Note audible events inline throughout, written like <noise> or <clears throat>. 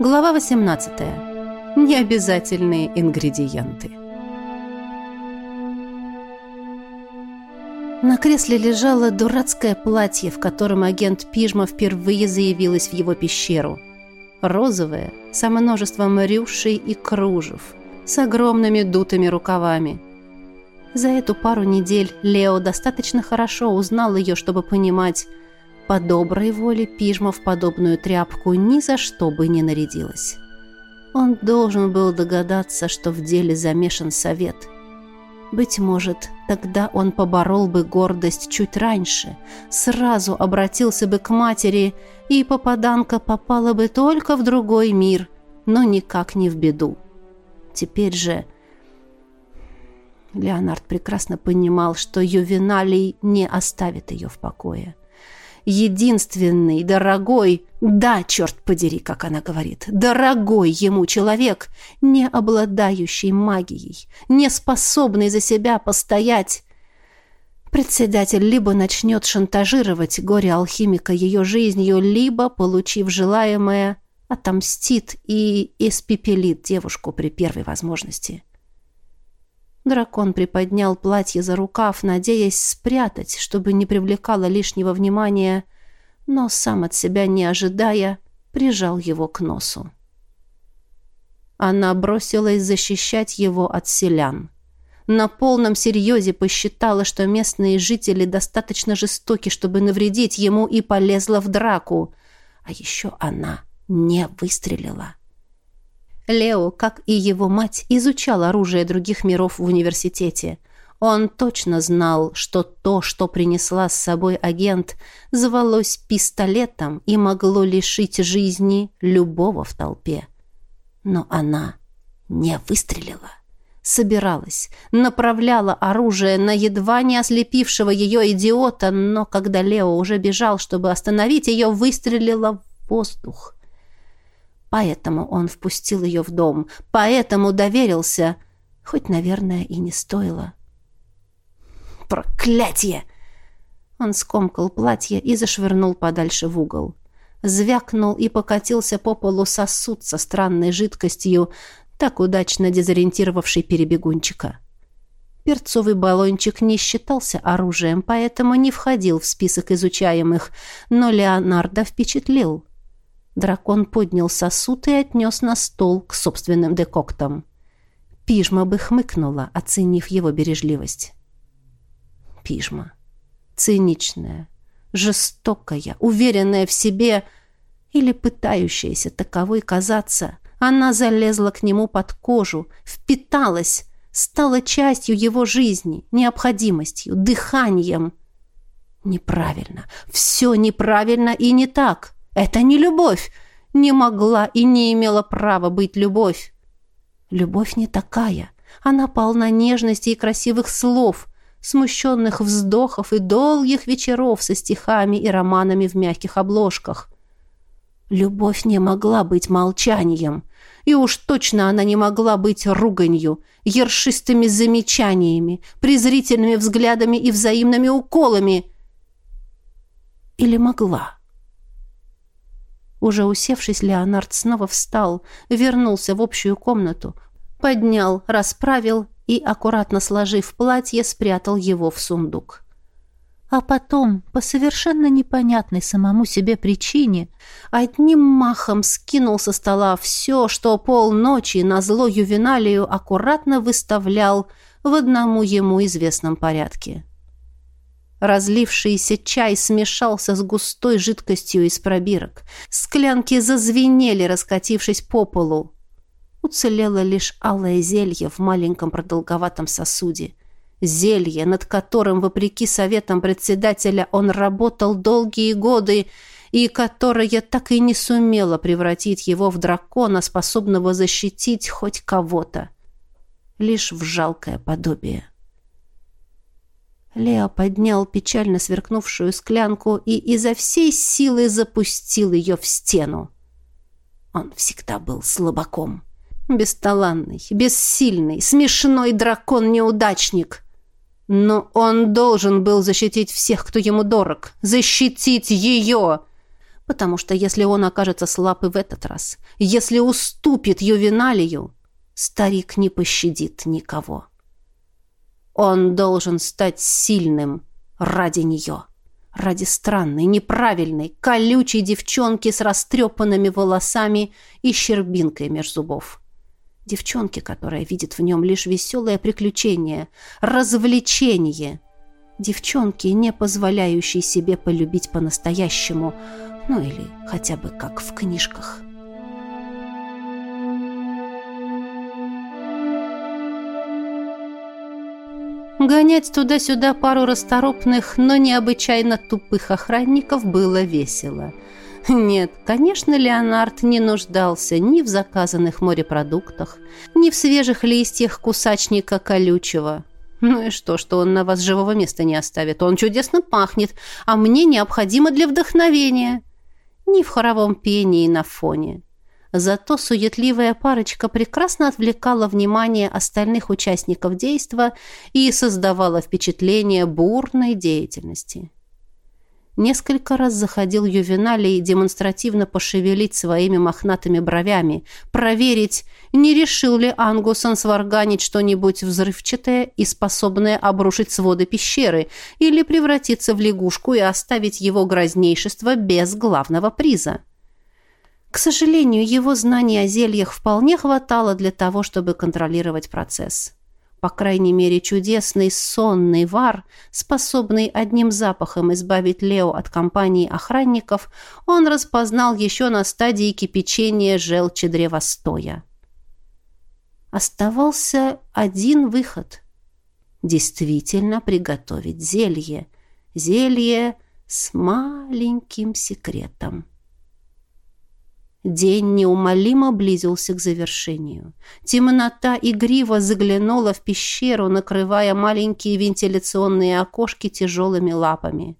Глава 18. Необязательные ингредиенты. На кресле лежало дурацкое платье, в котором агент Пижма впервые заявилась в его пещеру. Розовое, со множеством рюшей и кружев, с огромными дутыми рукавами. За эту пару недель Лео достаточно хорошо узнал ее, чтобы понимать, по доброй воле Пижма в подобную тряпку ни за что бы не нарядилась. Он должен был догадаться, что в деле замешан совет. Быть может, тогда он поборол бы гордость чуть раньше, сразу обратился бы к матери, и попаданка попала бы только в другой мир, но никак не в беду. Теперь же... Леонард прекрасно понимал, что Ювеналий не оставит ее в покое единственный, дорогой, да, черт подери, как она говорит, дорогой ему человек, не обладающий магией, не способный за себя постоять. Председатель либо начнет шантажировать горе-алхимика ее жизнью, либо, получив желаемое, отомстит и испепелит девушку при первой возможности. Дракон приподнял платье за рукав, надеясь спрятать, чтобы не привлекало лишнего внимания, но сам от себя не ожидая, прижал его к носу. Она бросилась защищать его от селян. На полном серьезе посчитала, что местные жители достаточно жестоки, чтобы навредить ему, и полезла в драку. А еще она не выстрелила. Лео, как и его мать, изучал оружие других миров в университете. Он точно знал, что то, что принесла с собой агент, звалось пистолетом и могло лишить жизни любого в толпе. Но она не выстрелила. Собиралась, направляла оружие на едва не ослепившего ее идиота, но когда Лео уже бежал, чтобы остановить ее, выстрелила в воздух. Поэтому он впустил ее в дом, поэтому доверился, хоть, наверное, и не стоило. «Проклятие!» Он скомкал платье и зашвырнул подальше в угол. Звякнул и покатился по полу сосуд со странной жидкостью, так удачно дезориентировавший перебегунчика. Перцовый баллончик не считался оружием, поэтому не входил в список изучаемых, но Леонардо впечатлил. Дракон поднял сосуд и отнес на стол к собственным декоктам. Пижма бы хмыкнула, оценив его бережливость. Пижма. Циничная, жестокая, уверенная в себе или пытающаяся таковой казаться, она залезла к нему под кожу, впиталась, стала частью его жизни, необходимостью, дыханием. Неправильно. Все неправильно и не так. — это не любовь. Не могла и не имела права быть любовь. Любовь не такая. Она полна нежности и красивых слов, смущенных вздохов и долгих вечеров со стихами и романами в мягких обложках. Любовь не могла быть молчанием, и уж точно она не могла быть руганью, ершистыми замечаниями, презрительными взглядами и взаимными уколами. Или могла? Уже усевшись, Леонард снова встал, вернулся в общую комнату, поднял, расправил и, аккуратно сложив платье, спрятал его в сундук. А потом, по совершенно непонятной самому себе причине, одним махом скинул со стола все, что полночи на зло ювеналию аккуратно выставлял в одному ему известном порядке. Разлившийся чай смешался с густой жидкостью из пробирок. Склянки зазвенели, раскатившись по полу. Уцелело лишь алое зелье в маленьком продолговатом сосуде. Зелье, над которым, вопреки советам председателя, он работал долгие годы, и которое так и не сумело превратить его в дракона, способного защитить хоть кого-то. Лишь в жалкое подобие. Лео поднял печально сверкнувшую склянку и изо всей силы запустил ее в стену. Он всегда был слабаком. Бесталанный, бессильный, смешной дракон-неудачник. Но он должен был защитить всех, кто ему дорог. Защитить ее! Потому что если он окажется слаб и в этот раз, если уступит Ювеналию, старик не пощадит никого. Он должен стать сильным ради нее, ради странной, неправильной, колючей девчонки с растрепанными волосами и щербинкой меж зубов. Девчонки, которая видит в нем лишь веселое приключение, развлечение. Девчонки, не позволяющей себе полюбить по-настоящему, ну или хотя бы как в книжках. Гонять туда-сюда пару расторопных, но необычайно тупых охранников было весело. Нет, конечно, Леонард не нуждался ни в заказанных морепродуктах, ни в свежих листьях кусачника колючего. Ну и что, что он на вас живого места не оставит? Он чудесно пахнет, а мне необходимо для вдохновения. Ни в хоровом пении на фоне. Зато суетливая парочка прекрасно отвлекала внимание остальных участников действа и создавала впечатление бурной деятельности. Несколько раз заходил Ювеналий демонстративно пошевелить своими мохнатыми бровями, проверить, не решил ли Ангусон сварганить что-нибудь взрывчатое и способное обрушить своды пещеры или превратиться в лягушку и оставить его грознейшество без главного приза. К сожалению, его знаний о зельях вполне хватало для того, чтобы контролировать процесс. По крайней мере, чудесный сонный вар, способный одним запахом избавить Лео от компании охранников, он распознал еще на стадии кипячения желчи древостоя. Оставался один выход. Действительно приготовить зелье. Зелье с маленьким секретом. День неумолимо близился к завершению. Темнота игриво заглянула в пещеру, накрывая маленькие вентиляционные окошки тяжелыми лапами.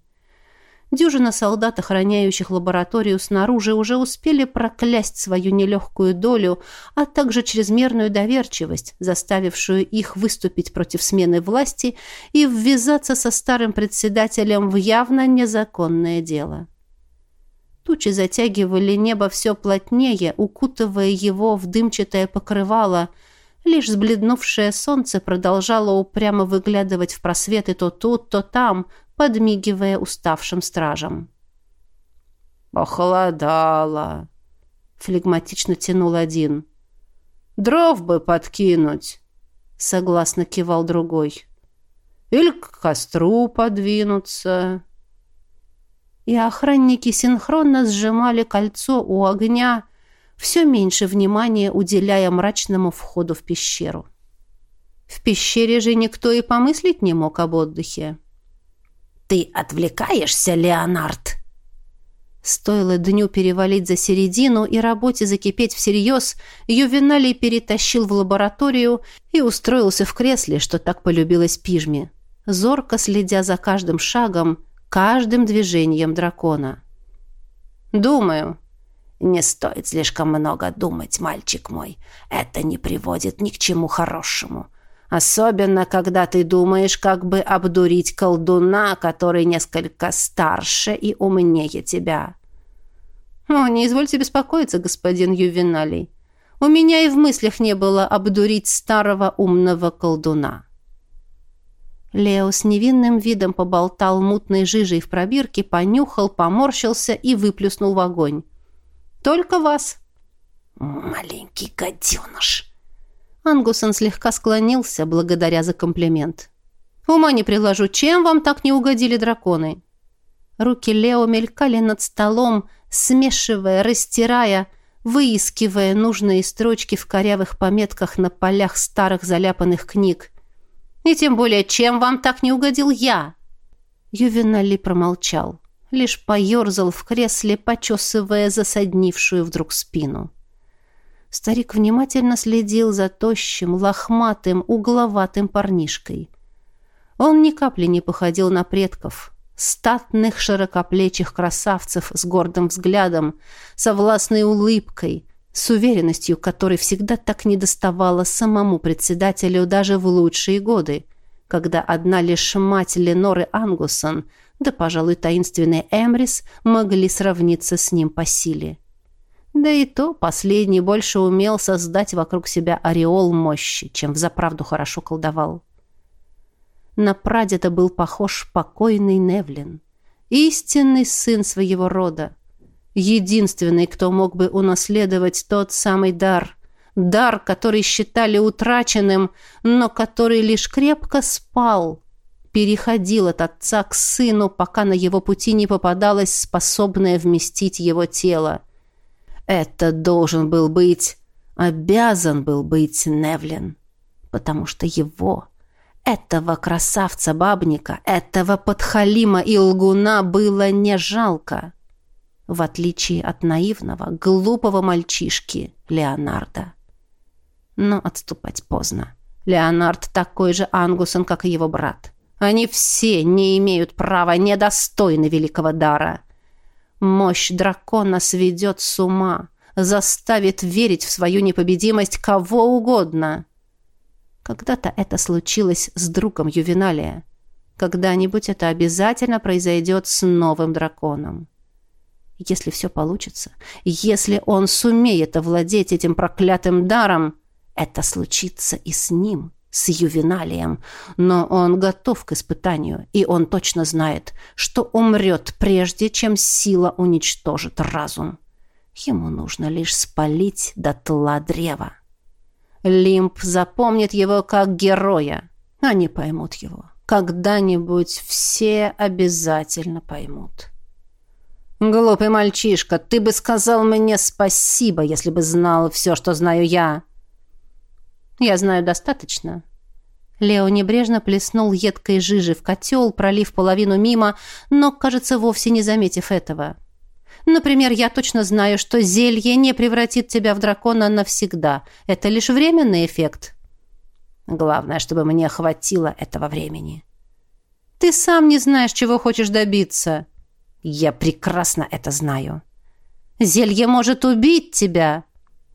Дюжина солдат, охраняющих лабораторию снаружи, уже успели проклясть свою нелегкую долю, а также чрезмерную доверчивость, заставившую их выступить против смены власти и ввязаться со старым председателем в явно незаконное дело. Тучи затягивали небо все плотнее, укутывая его в дымчатое покрывало. Лишь сбледнувшее солнце продолжало упрямо выглядывать в просветы то тут, то там, подмигивая уставшим стражам. «Похолодало», — флегматично тянул один. «Дров бы подкинуть», — согласно кивал другой. «Или к костру подвинуться» и охранники синхронно сжимали кольцо у огня, все меньше внимания уделяя мрачному входу в пещеру. В пещере же никто и помыслить не мог об отдыхе. «Ты отвлекаешься, Леонард!» Стоило дню перевалить за середину и работе закипеть всерьез, Ювеналий перетащил в лабораторию и устроился в кресле, что так полюбилось пижме. Зорко следя за каждым шагом, каждым движением дракона. «Думаю». «Не стоит слишком много думать, мальчик мой. Это не приводит ни к чему хорошему. Особенно, когда ты думаешь, как бы обдурить колдуна, который несколько старше и умнее тебя». «О, не извольте беспокоиться, господин Ювеналий. У меня и в мыслях не было обдурить старого умного колдуна». Лео с невинным видом поболтал мутной жижей в пробирке, понюхал, поморщился и выплюснул в огонь. «Только вас». «Маленький гаденыш». Ангусон слегка склонился, благодаря за комплимент. «Ума не приложу, чем вам так не угодили драконы?» Руки Лео мелькали над столом, смешивая, растирая, выискивая нужные строчки в корявых пометках на полях старых заляпанных книг. И тем более, чем вам так не угодил я?» Ювенали промолчал, лишь поерзал в кресле, почесывая засаднившую вдруг спину. Старик внимательно следил за тощим, лохматым, угловатым парнишкой. Он ни капли не походил на предков, статных широкоплечих красавцев с гордым взглядом, со властной улыбкой, с уверенностью, которой всегда так недоставало самому председателю даже в лучшие годы, когда одна лишь мать Леноры Ангусон да, пожалуй, таинственный Эмрис могли сравниться с ним по силе. Да и то последний больше умел создать вокруг себя ореол мощи, чем взаправду хорошо колдовал. На прадеда был похож покойный Невлин, истинный сын своего рода, единственный, кто мог бы унаследовать тот самый дар, дар, который считали утраченным, но который лишь крепко спал, переходил от отца к сыну, пока на его пути не попадалось способное вместить его тело. Это должен был быть, обязан был быть Невлин, потому что его, этого красавца-бабника, этого подхалима и лгуна было не жалко, в отличие от наивного, глупого мальчишки Леонарда. Но отступать поздно. Леонард такой же Ангусон, как и его брат. Они все не имеют права, недостойны великого дара. Мощь дракона сведет с ума, заставит верить в свою непобедимость кого угодно. Когда-то это случилось с другом Ювеналия. Когда-нибудь это обязательно произойдет с новым драконом. Если все получится, если он сумеет овладеть этим проклятым даром, это случится и с ним с ювеналием, но он готов к испытанию, и он точно знает, что умрет прежде, чем сила уничтожит разум. Ему нужно лишь спалить дотла древа. Лимп запомнит его как героя. Они поймут его. Когда-нибудь все обязательно поймут. «Глупый мальчишка, ты бы сказал мне спасибо, если бы знал все, что знаю я», я знаю достаточно». Лео небрежно плеснул едкой жижи в котел, пролив половину мимо, но, кажется, вовсе не заметив этого. «Например, я точно знаю, что зелье не превратит тебя в дракона навсегда. Это лишь временный эффект. Главное, чтобы мне хватило этого времени». «Ты сам не знаешь, чего хочешь добиться». «Я прекрасно это знаю». «Зелье может убить тебя».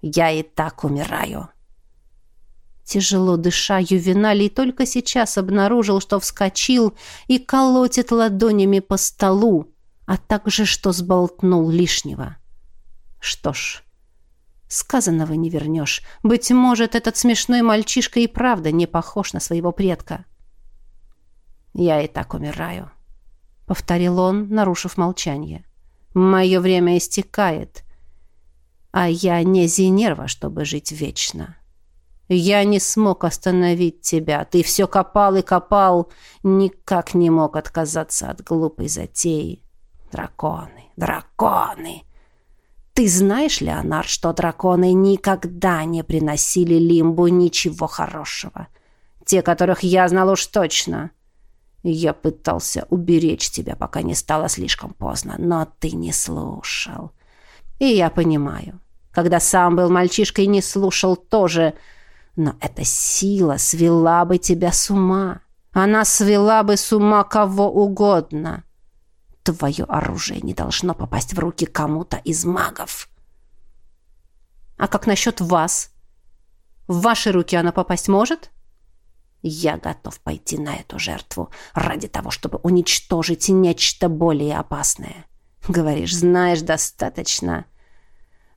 «Я и так умираю». Тяжело дыша, Ювеналий только сейчас обнаружил, что вскочил и колотит ладонями по столу, а также что сболтнул лишнего. Что ж, сказанного не вернешь. Быть может, этот смешной мальчишка и правда не похож на своего предка. «Я и так умираю», — повторил он, нарушив молчание. «Мое время истекает, а я не Зинерва, чтобы жить вечно». Я не смог остановить тебя. Ты все копал и копал. Никак не мог отказаться от глупой затеи. Драконы, драконы. Ты знаешь, Леонард, что драконы никогда не приносили Лимбу ничего хорошего? Те, которых я знал уж точно. Я пытался уберечь тебя, пока не стало слишком поздно, но ты не слушал. И я понимаю. Когда сам был мальчишкой, не слушал тоже... Но эта сила свела бы тебя с ума. Она свела бы с ума кого угодно. Твое оружие не должно попасть в руки кому-то из магов. А как насчет вас? В ваши руки она попасть может? Я готов пойти на эту жертву ради того, чтобы уничтожить нечто более опасное. Говоришь, знаешь достаточно.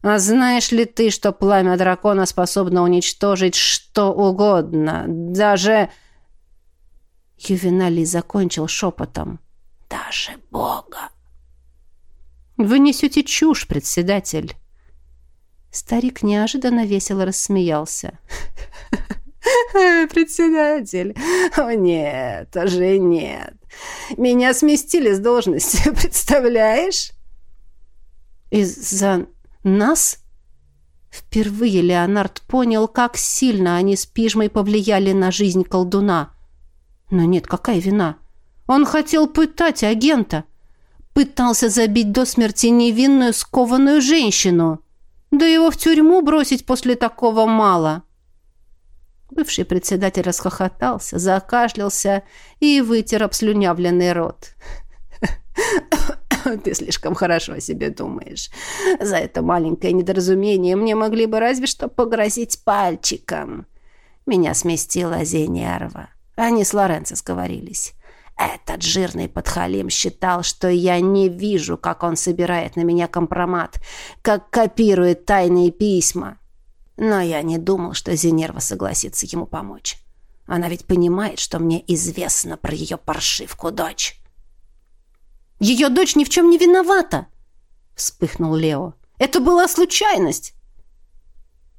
А знаешь ли ты, что пламя дракона способно уничтожить что угодно, даже...» Ювеналий закончил шепотом. «Даже Бога!» «Вы несете чушь, председатель!» Старик неожиданно весело рассмеялся. <laughs> <laughs> «Председатель! О, нет, уже нет! Меня сместили с должности, <laughs> представляешь?» «Из-за нас? Впервые Леонард понял, как сильно они с Пижмой повлияли на жизнь колдуна. Но нет, какая вина? Он хотел пытать агента. Пытался забить до смерти невинную скованную женщину. Да его в тюрьму бросить после такого мало. Бывший председатель расхохотался, закашлялся и вытер обслюнявленный рот. <coughs> Ты слишком хорошо о себе думаешь. За это маленькое недоразумение мне могли бы разве что погрозить пальчиком. Меня сместила Зенерва. Они с Лоренцо сговорились. этот жирный подхалим считал, что я не вижу, как он собирает на меня компромат, как копирует тайные письма. Но я не думал, что Зенерва согласится ему помочь. Она ведь понимает, что мне известно про ее паршивку дочь. «Ее дочь ни в чем не виновата!» — вспыхнул Лео. «Это была случайность!»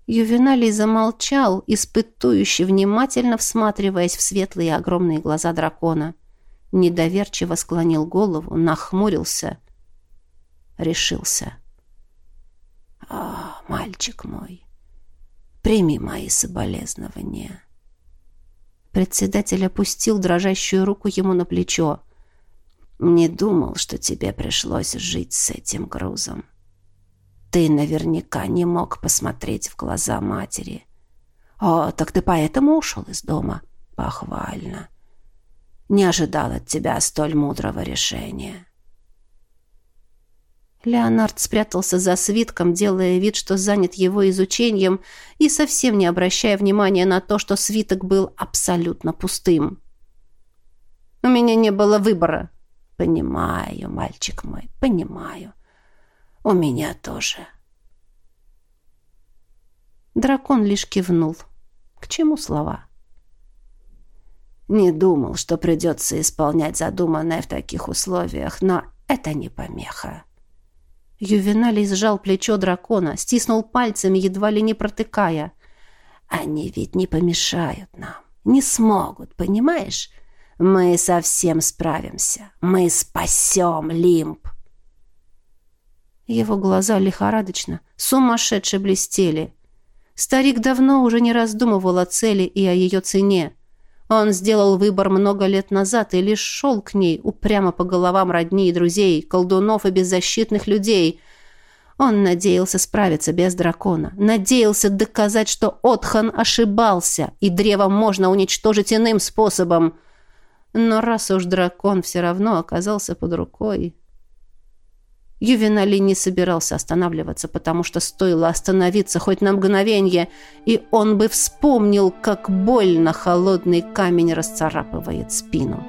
Ювеналий замолчал, испытующе внимательно всматриваясь в светлые огромные глаза дракона недоверчиво склонил голову, нахмурился, решился. «О, мальчик мой, прими мои соболезнования». Председатель опустил дрожащую руку ему на плечо. «Не думал, что тебе пришлось жить с этим грузом. Ты наверняка не мог посмотреть в глаза матери. О, так ты поэтому ушел из дома? Похвально не ожидал от тебя столь мудрого решения». Леонард спрятался за свитком, делая вид, что занят его изучением, и совсем не обращая внимания на то, что свиток был абсолютно пустым. «У меня не было выбора». «Понимаю, мальчик мой, понимаю. У меня тоже». Дракон лишь кивнул. К чему слова? Не думал, что придется исполнять задуманное в таких условиях, но это не помеха. Ювеналий сжал плечо дракона, стиснул пальцами, едва ли не протыкая. «Они ведь не помешают нам, не смогут, понимаешь? Мы совсем справимся, мы спасем Лимб!» Его глаза лихорадочно, сумасшедше блестели. Старик давно уже не раздумывал о цели и о ее цене. Он сделал выбор много лет назад и лишь шел к ней, упрямо по головам родни и друзей, колдунов и беззащитных людей. Он надеялся справиться без дракона, надеялся доказать, что Отхан ошибался, и древо можно уничтожить иным способом. Но раз уж дракон все равно оказался под рукой, Ювенали не собирался останавливаться, потому что стоило остановиться хоть на мгновение, и он бы вспомнил, как больно холодный камень расцарапывает спину.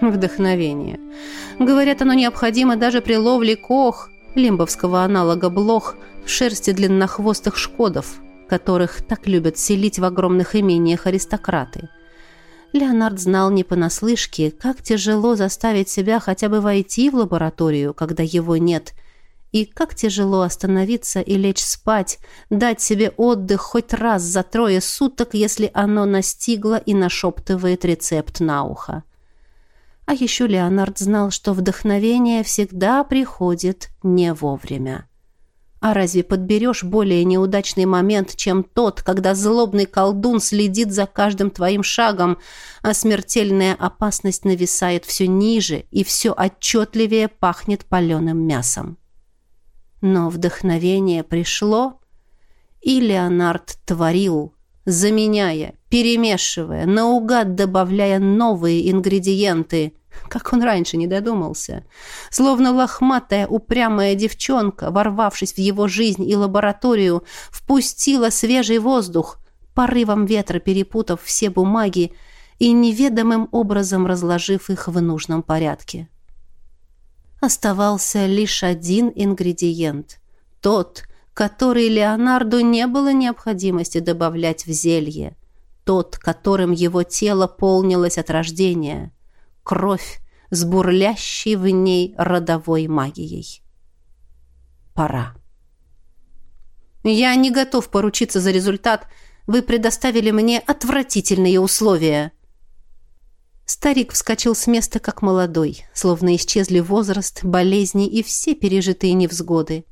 Вдохновение. Говорят, оно необходимо даже при ловле кох, лимбовского аналога блох, в шерсти длиннохвостых шкодов, которых так любят селить в огромных имениях аристократы – Леонард знал не понаслышке, как тяжело заставить себя хотя бы войти в лабораторию, когда его нет, и как тяжело остановиться и лечь спать, дать себе отдых хоть раз за трое суток, если оно настигло и нашептывает рецепт на ухо. А еще Леонард знал, что вдохновение всегда приходит не вовремя. А разве подберешь более неудачный момент, чем тот, когда злобный колдун следит за каждым твоим шагом, а смертельная опасность нависает все ниже и все отчетливее пахнет паленым мясом? Но вдохновение пришло, и Леонард творил, заменяя, перемешивая, наугад добавляя новые ингредиенты – как он раньше не додумался. Словно лохматая, упрямая девчонка, ворвавшись в его жизнь и лабораторию, впустила свежий воздух, порывом ветра перепутав все бумаги и неведомым образом разложив их в нужном порядке. Оставался лишь один ингредиент. Тот, который Леонарду не было необходимости добавлять в зелье. Тот, которым его тело полнилось от рождения – кровь с бурлящей в ней родовой магией. Пора. «Я не готов поручиться за результат. Вы предоставили мне отвратительные условия». Старик вскочил с места, как молодой, словно исчезли возраст, болезни и все пережитые невзгоды.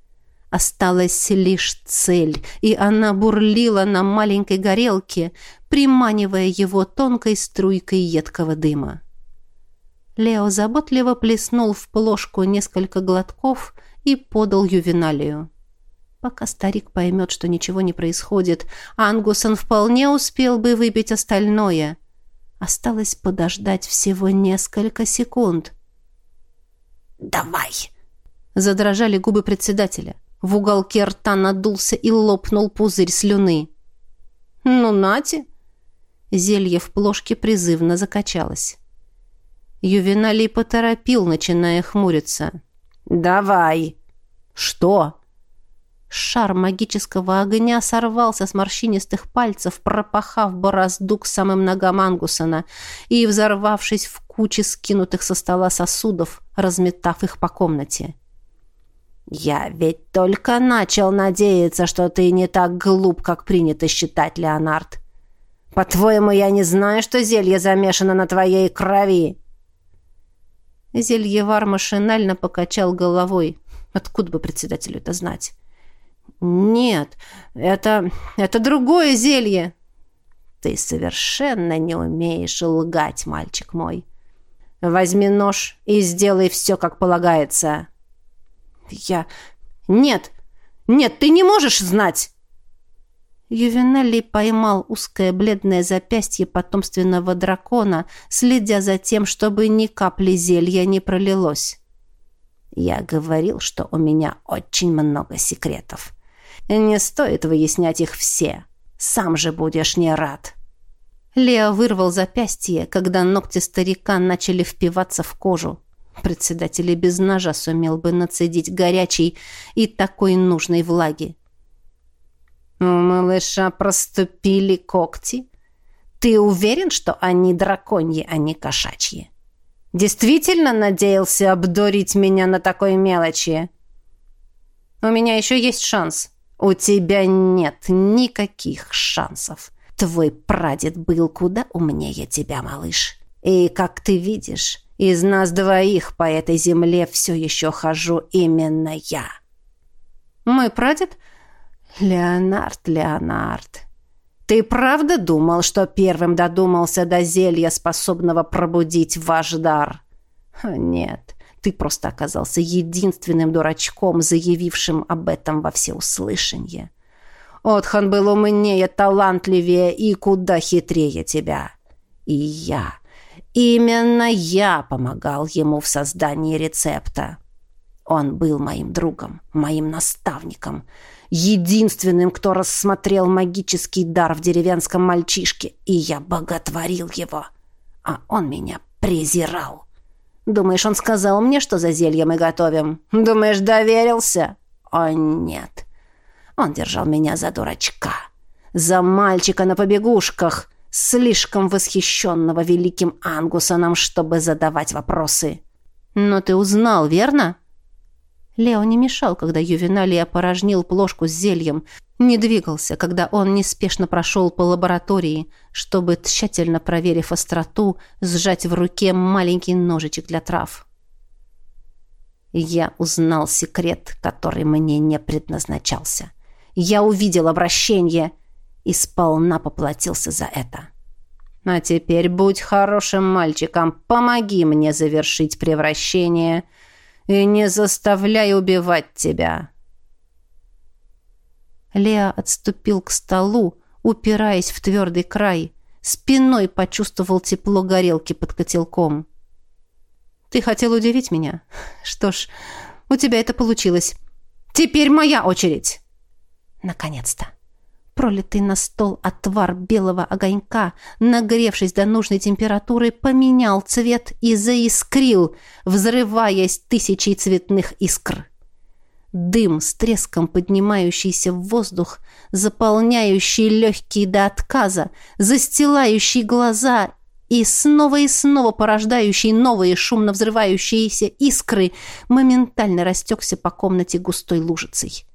Осталась лишь цель, и она бурлила на маленькой горелке, приманивая его тонкой струйкой едкого дыма. Лео заботливо плеснул в плошку несколько глотков и подал ювеналию. Пока старик поймет, что ничего не происходит, Ангусон вполне успел бы выпить остальное. Осталось подождать всего несколько секунд. «Давай!» Задрожали губы председателя. В уголке рта надулся и лопнул пузырь слюны. Ну, нате!» Зелье в плошке призывно закачалось. Ювеналий поторопил, начиная хмуриться. «Давай!» «Что?» Шар магического огня сорвался с морщинистых пальцев, пропахав борозду к самым ногам Ангусона и, взорвавшись в куче скинутых со стола сосудов, разметав их по комнате. «Я ведь только начал надеяться, что ты не так глуп, как принято считать, Леонард. По-твоему, я не знаю, что зелье замешано на твоей крови?» Зельевар машинально покачал головой. Откуда бы председателю это знать? «Нет, это... это другое зелье!» «Ты совершенно не умеешь лгать, мальчик мой. Возьми нож и сделай все, как полагается». «Я... нет! Нет, ты не можешь знать!» Ювеналий поймал узкое бледное запястье потомственного дракона, следя за тем, чтобы ни капли зелья не пролилось. «Я говорил, что у меня очень много секретов. Не стоит выяснять их все. Сам же будешь не рад». Лео вырвал запястье, когда ногти старика начали впиваться в кожу. Председатель без ножа сумел бы нацедить горячей и такой нужной влаги. «У малыша проступили когти? Ты уверен, что они драконьи, а не кошачьи? Действительно надеялся обдурить меня на такой мелочи?» «У меня еще есть шанс», «У тебя нет никаких шансов. Твой прадед был куда умнее тебя, малыш. И, как ты видишь, из нас двоих по этой земле все еще хожу именно я». «Мой прадед?» «Леонард, Леонард, ты правда думал, что первым додумался до зелья, способного пробудить ваш дар?» «Нет, ты просто оказался единственным дурачком, заявившим об этом во всеуслышание. Отхан был умнее, талантливее и куда хитрее тебя. И я, именно я помогал ему в создании рецепта. Он был моим другом, моим наставником, единственным, кто рассмотрел магический дар в деревенском мальчишке, и я боготворил его, а он меня презирал. Думаешь, он сказал мне, что за зелье мы готовим? Думаешь, доверился? О, нет. Он держал меня за дурачка. За мальчика на побегушках, слишком восхищенного великим Ангусоном, чтобы задавать вопросы. Но ты узнал, верно? Лео не мешал, когда Ювеналий опорожнил плошку с зельем, не двигался, когда он неспешно прошел по лаборатории, чтобы, тщательно проверив остроту, сжать в руке маленький ножичек для трав. Я узнал секрет, который мне не предназначался. Я увидел обращение и сполна поплатился за это. А теперь будь хорошим мальчиком, помоги мне завершить превращение — и не заставляй убивать тебя!» Леа отступил к столу, упираясь в твердый край. Спиной почувствовал тепло горелки под котелком. «Ты хотел удивить меня? Что ж, у тебя это получилось. Теперь моя очередь!» «Наконец-то!» Пролитый на стол отвар белого огонька, нагревшись до нужной температуры, поменял цвет и заискрил, взрываясь тысячей цветных искр. Дым с треском поднимающийся в воздух, заполняющий легкие до отказа, застилающий глаза и снова и снова порождающий новые шумно взрывающиеся искры, моментально растекся по комнате густой лужицей.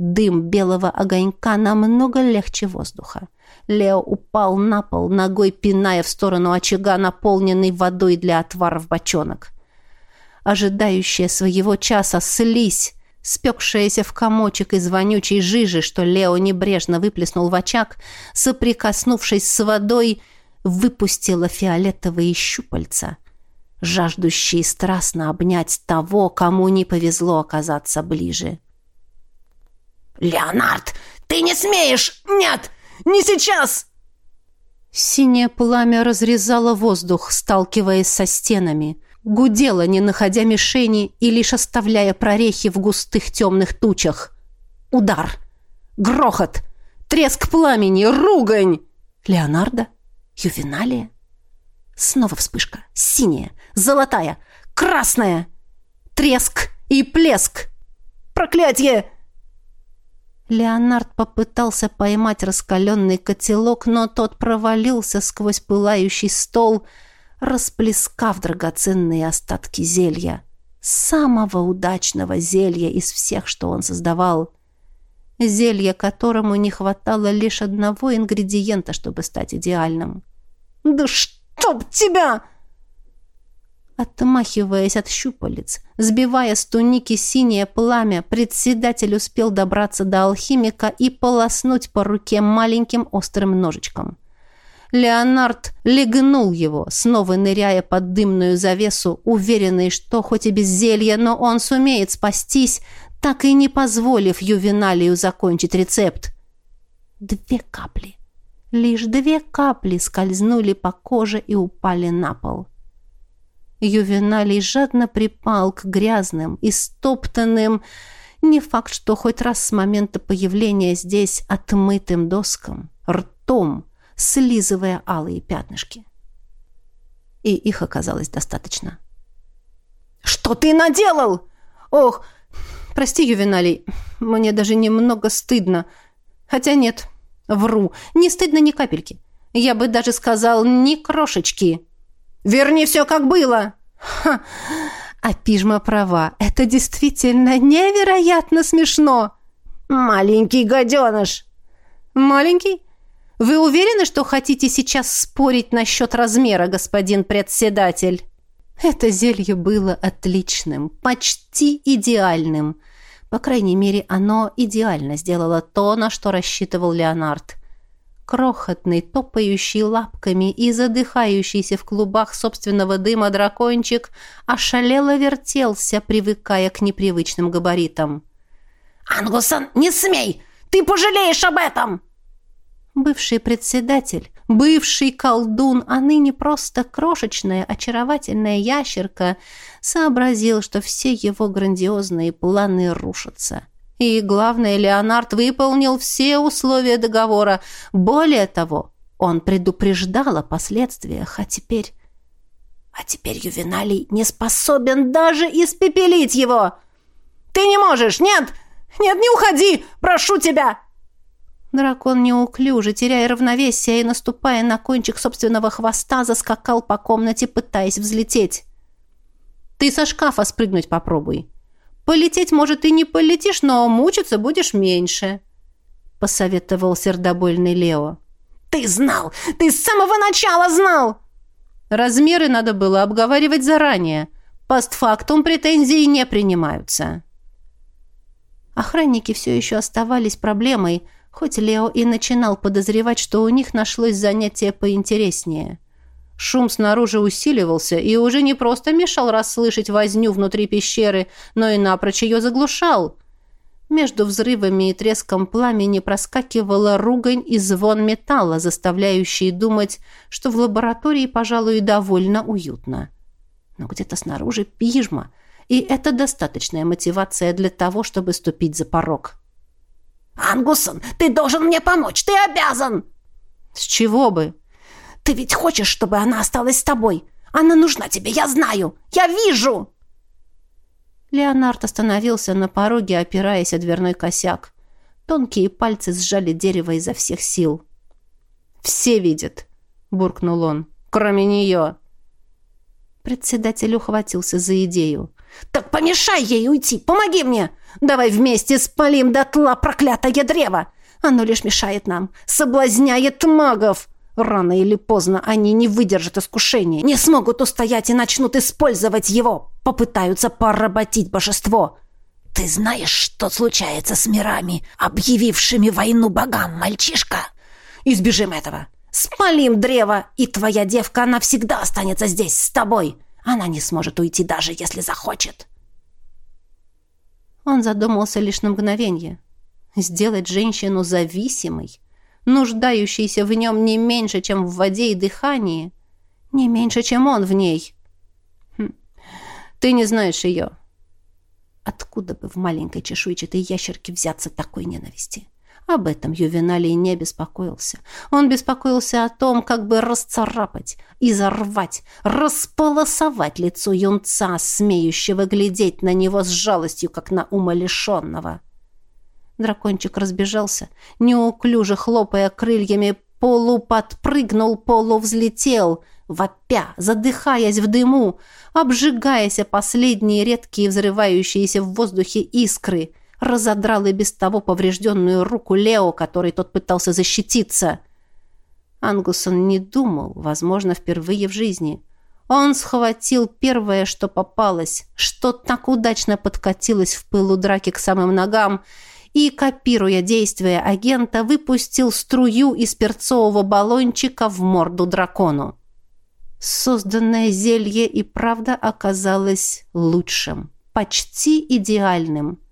Дым белого огонька намного легче воздуха. Лео упал на пол, ногой пиная в сторону очага, наполненный водой для отвара в бочонок. Ожидающая своего часа слизь, спекшаяся в комочек из вонючей жижи, что Лео небрежно выплеснул в очаг, соприкоснувшись с водой, выпустила фиолетовые щупальца, жаждущие страстно обнять того, кому не повезло оказаться ближе. «Леонард, ты не смеешь! Нет! Не сейчас!» Синее пламя разрезало воздух, сталкиваясь со стенами, гудело, не находя мишени и лишь оставляя прорехи в густых темных тучах. Удар! Грохот! Треск пламени, ругань! Леонардо? Ювеналия? Снова вспышка. Синяя, золотая, красная. Треск и плеск. Проклятие! Леонард попытался поймать раскаленный котелок, но тот провалился сквозь пылающий стол, расплескав драгоценные остатки зелья. Самого удачного зелья из всех, что он создавал. Зелья, которому не хватало лишь одного ингредиента, чтобы стать идеальным. «Да чтоб тебя!» Отмахиваясь от щупалец, сбивая с туники синее пламя, председатель успел добраться до алхимика и полоснуть по руке маленьким острым ножичком. Леонард легнул его, снова ныряя под дымную завесу, уверенный, что хоть и без зелья, но он сумеет спастись, так и не позволив Ювеналию закончить рецепт. Две капли. Лишь две капли скользнули по коже и упали на пол. Ювеналий жадно припал к грязным, истоптанным, не факт, что хоть раз с момента появления здесь отмытым доскам, ртом, слизывая алые пятнышки. И их оказалось достаточно. «Что ты наделал? Ох, прости, Ювеналий, мне даже немного стыдно. Хотя нет, вру, не стыдно ни капельки. Я бы даже сказал, ни крошечки». Верни все, как было!» Ха! А пижма права. Это действительно невероятно смешно. Маленький гаденыш. Маленький? Вы уверены, что хотите сейчас спорить насчет размера, господин председатель? Это зелье было отличным, почти идеальным. По крайней мере, оно идеально сделало то, на что рассчитывал Леонард крохотный, топающий лапками и задыхающийся в клубах собственного дыма дракончик ошалело вертелся, привыкая к непривычным габаритам. «Ангусон, не смей! Ты пожалеешь об этом!» Бывший председатель, бывший колдун, а ныне просто крошечная, очаровательная ящерка, сообразил, что все его грандиозные планы рушатся. И, главное, Леонард выполнил все условия договора. Более того, он предупреждал о последствиях, а теперь... А теперь Ювеналий не способен даже испепелить его. «Ты не можешь! Нет! Нет, не уходи! Прошу тебя!» Дракон неуклюже, теряя равновесие и наступая на кончик собственного хвоста, заскакал по комнате, пытаясь взлететь. «Ты со шкафа спрыгнуть попробуй», Полететь, может, и не полетишь, но мучиться будешь меньше», — посоветовал сердобольный Лео. «Ты знал! Ты с самого начала знал!» Размеры надо было обговаривать заранее. Постфактум претензии не принимаются. Охранники все еще оставались проблемой, хоть Лео и начинал подозревать, что у них нашлось занятие поинтереснее. Шум снаружи усиливался и уже не просто мешал расслышать возню внутри пещеры, но и напрочь ее заглушал. Между взрывами и треском пламени проскакивала ругань и звон металла, заставляющие думать, что в лаборатории, пожалуй, довольно уютно. Но где-то снаружи пижма, и это достаточная мотивация для того, чтобы ступить за порог. «Ангусон, ты должен мне помочь! Ты обязан!» «С чего бы?» Ты ведь хочешь, чтобы она осталась с тобой? Она нужна тебе, я знаю! Я вижу!» Леонард остановился на пороге, опираясь о дверной косяк. Тонкие пальцы сжали дерево изо всех сил. «Все видят!» — буркнул он. «Кроме нее!» Председатель ухватился за идею. «Так помешай ей уйти! Помоги мне! Давай вместе спалим дотла проклятое древо! Оно лишь мешает нам, соблазняет магов!» Рано или поздно они не выдержат искушения, не смогут устоять и начнут использовать его, попытаются поработить божество. Ты знаешь, что случается с мирами, объявившими войну богам, мальчишка? Избежим этого. Спалим древо, и твоя девка навсегда останется здесь с тобой. Она не сможет уйти, даже если захочет. Он задумался лишь на мгновение. Сделать женщину зависимой нуждающийся в нем не меньше, чем в воде и дыхании, не меньше, чем он в ней. Хм. Ты не знаешь ее. Откуда бы в маленькой чешуйчатой ящерке взяться такой ненависти? Об этом Ювеналий не беспокоился. Он беспокоился о том, как бы расцарапать, изорвать, располосовать лицо юнца, смеющего глядеть на него с жалостью, как на умалишенного. Дракончик разбежался, неуклюже хлопая крыльями, полуподпрыгнул, полувзлетел, вопя, задыхаясь в дыму, обжигаясь о последние редкие взрывающиеся в воздухе искры — разодрал и без того поврежденную руку Лео, которой тот пытался защититься. Ангусон не думал, возможно, впервые в жизни. Он схватил первое, что попалось, что так удачно подкатилось в пылу драки к самым ногам, и, копируя действия агента, выпустил струю из перцового баллончика в морду дракону. Созданное зелье и правда оказалось лучшим, почти идеальным –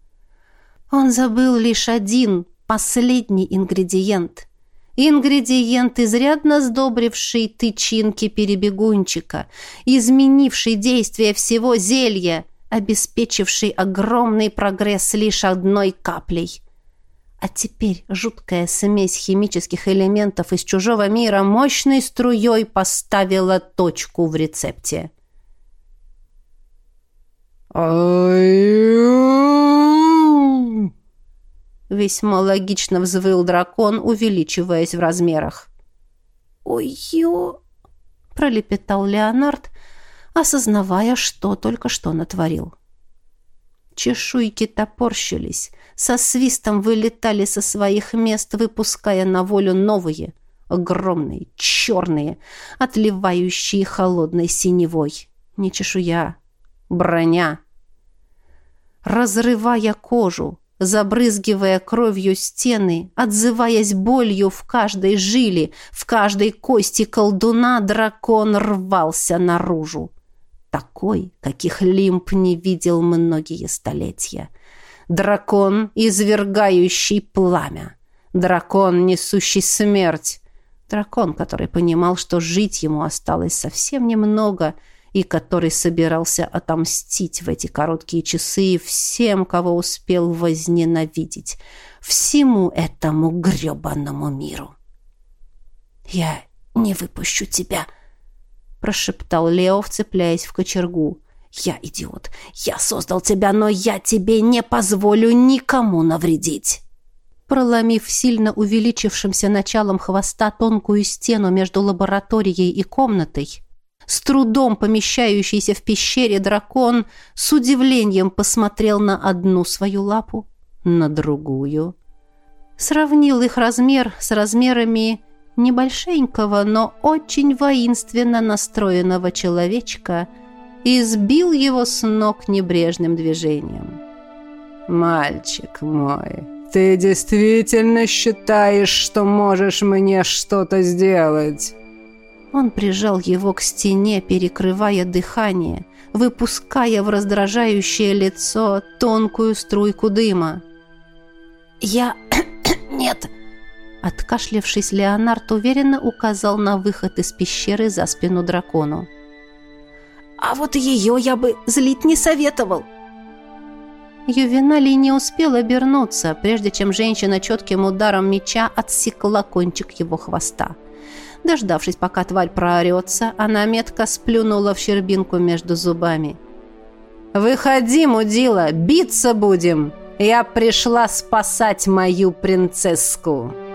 он забыл лишь один, последний ингредиент. Ингредиент, изрядно сдобривший тычинки перебегунчика, изменивший действие всего зелья, обеспечивший огромный прогресс лишь одной каплей. А теперь жуткая смесь химических элементов из чужого мира мощной струей поставила точку в рецепте. Весьма логично взвыл дракон, увеличиваясь в размерах. «Ой-ё!» — пролепетал Леонард, осознавая, что только что натворил. Чешуйки топорщились, со свистом вылетали со своих мест, выпуская на волю новые, огромные, черные, отливающие холодной синевой. Не чешуя, броня. Разрывая кожу, забрызгивая кровью стены, отзываясь болью в каждой жиле, в каждой кости колдуна, дракон рвался наружу. Такой, каких Лимп не видел многие столетия. Дракон, извергающий пламя. Дракон, несущий смерть. Дракон, который понимал, что жить ему осталось совсем немного — и который собирался отомстить в эти короткие часы всем, кого успел возненавидеть, всему этому грёбаному миру. «Я не выпущу тебя», — прошептал Лео, вцепляясь в кочергу. «Я идиот. Я создал тебя, но я тебе не позволю никому навредить». Проломив сильно увеличившимся началом хвоста тонкую стену между лабораторией и комнатой, с трудом помещающийся в пещере дракон с удивлением посмотрел на одну свою лапу, на другую. Сравнил их размер с размерами небольшенького, но очень воинственно настроенного человечка и сбил его с ног небрежным движением. «Мальчик мой, ты действительно считаешь, что можешь мне что-то сделать?» Он прижал его к стене, перекрывая дыхание, выпуская в раздражающее лицо тонкую струйку дыма. «Я... <clears throat> нет!» Откашлявшись, Леонард уверенно указал на выход из пещеры за спину дракону. «А вот ее я бы злить не советовал!» Ювеналий не успел обернуться, прежде чем женщина четким ударом меча отсекла кончик его хвоста. Дождавшись, пока тварь проорется, она метко сплюнула в щербинку между зубами. «Выходи, мудила, биться будем! Я пришла спасать мою принцесску!»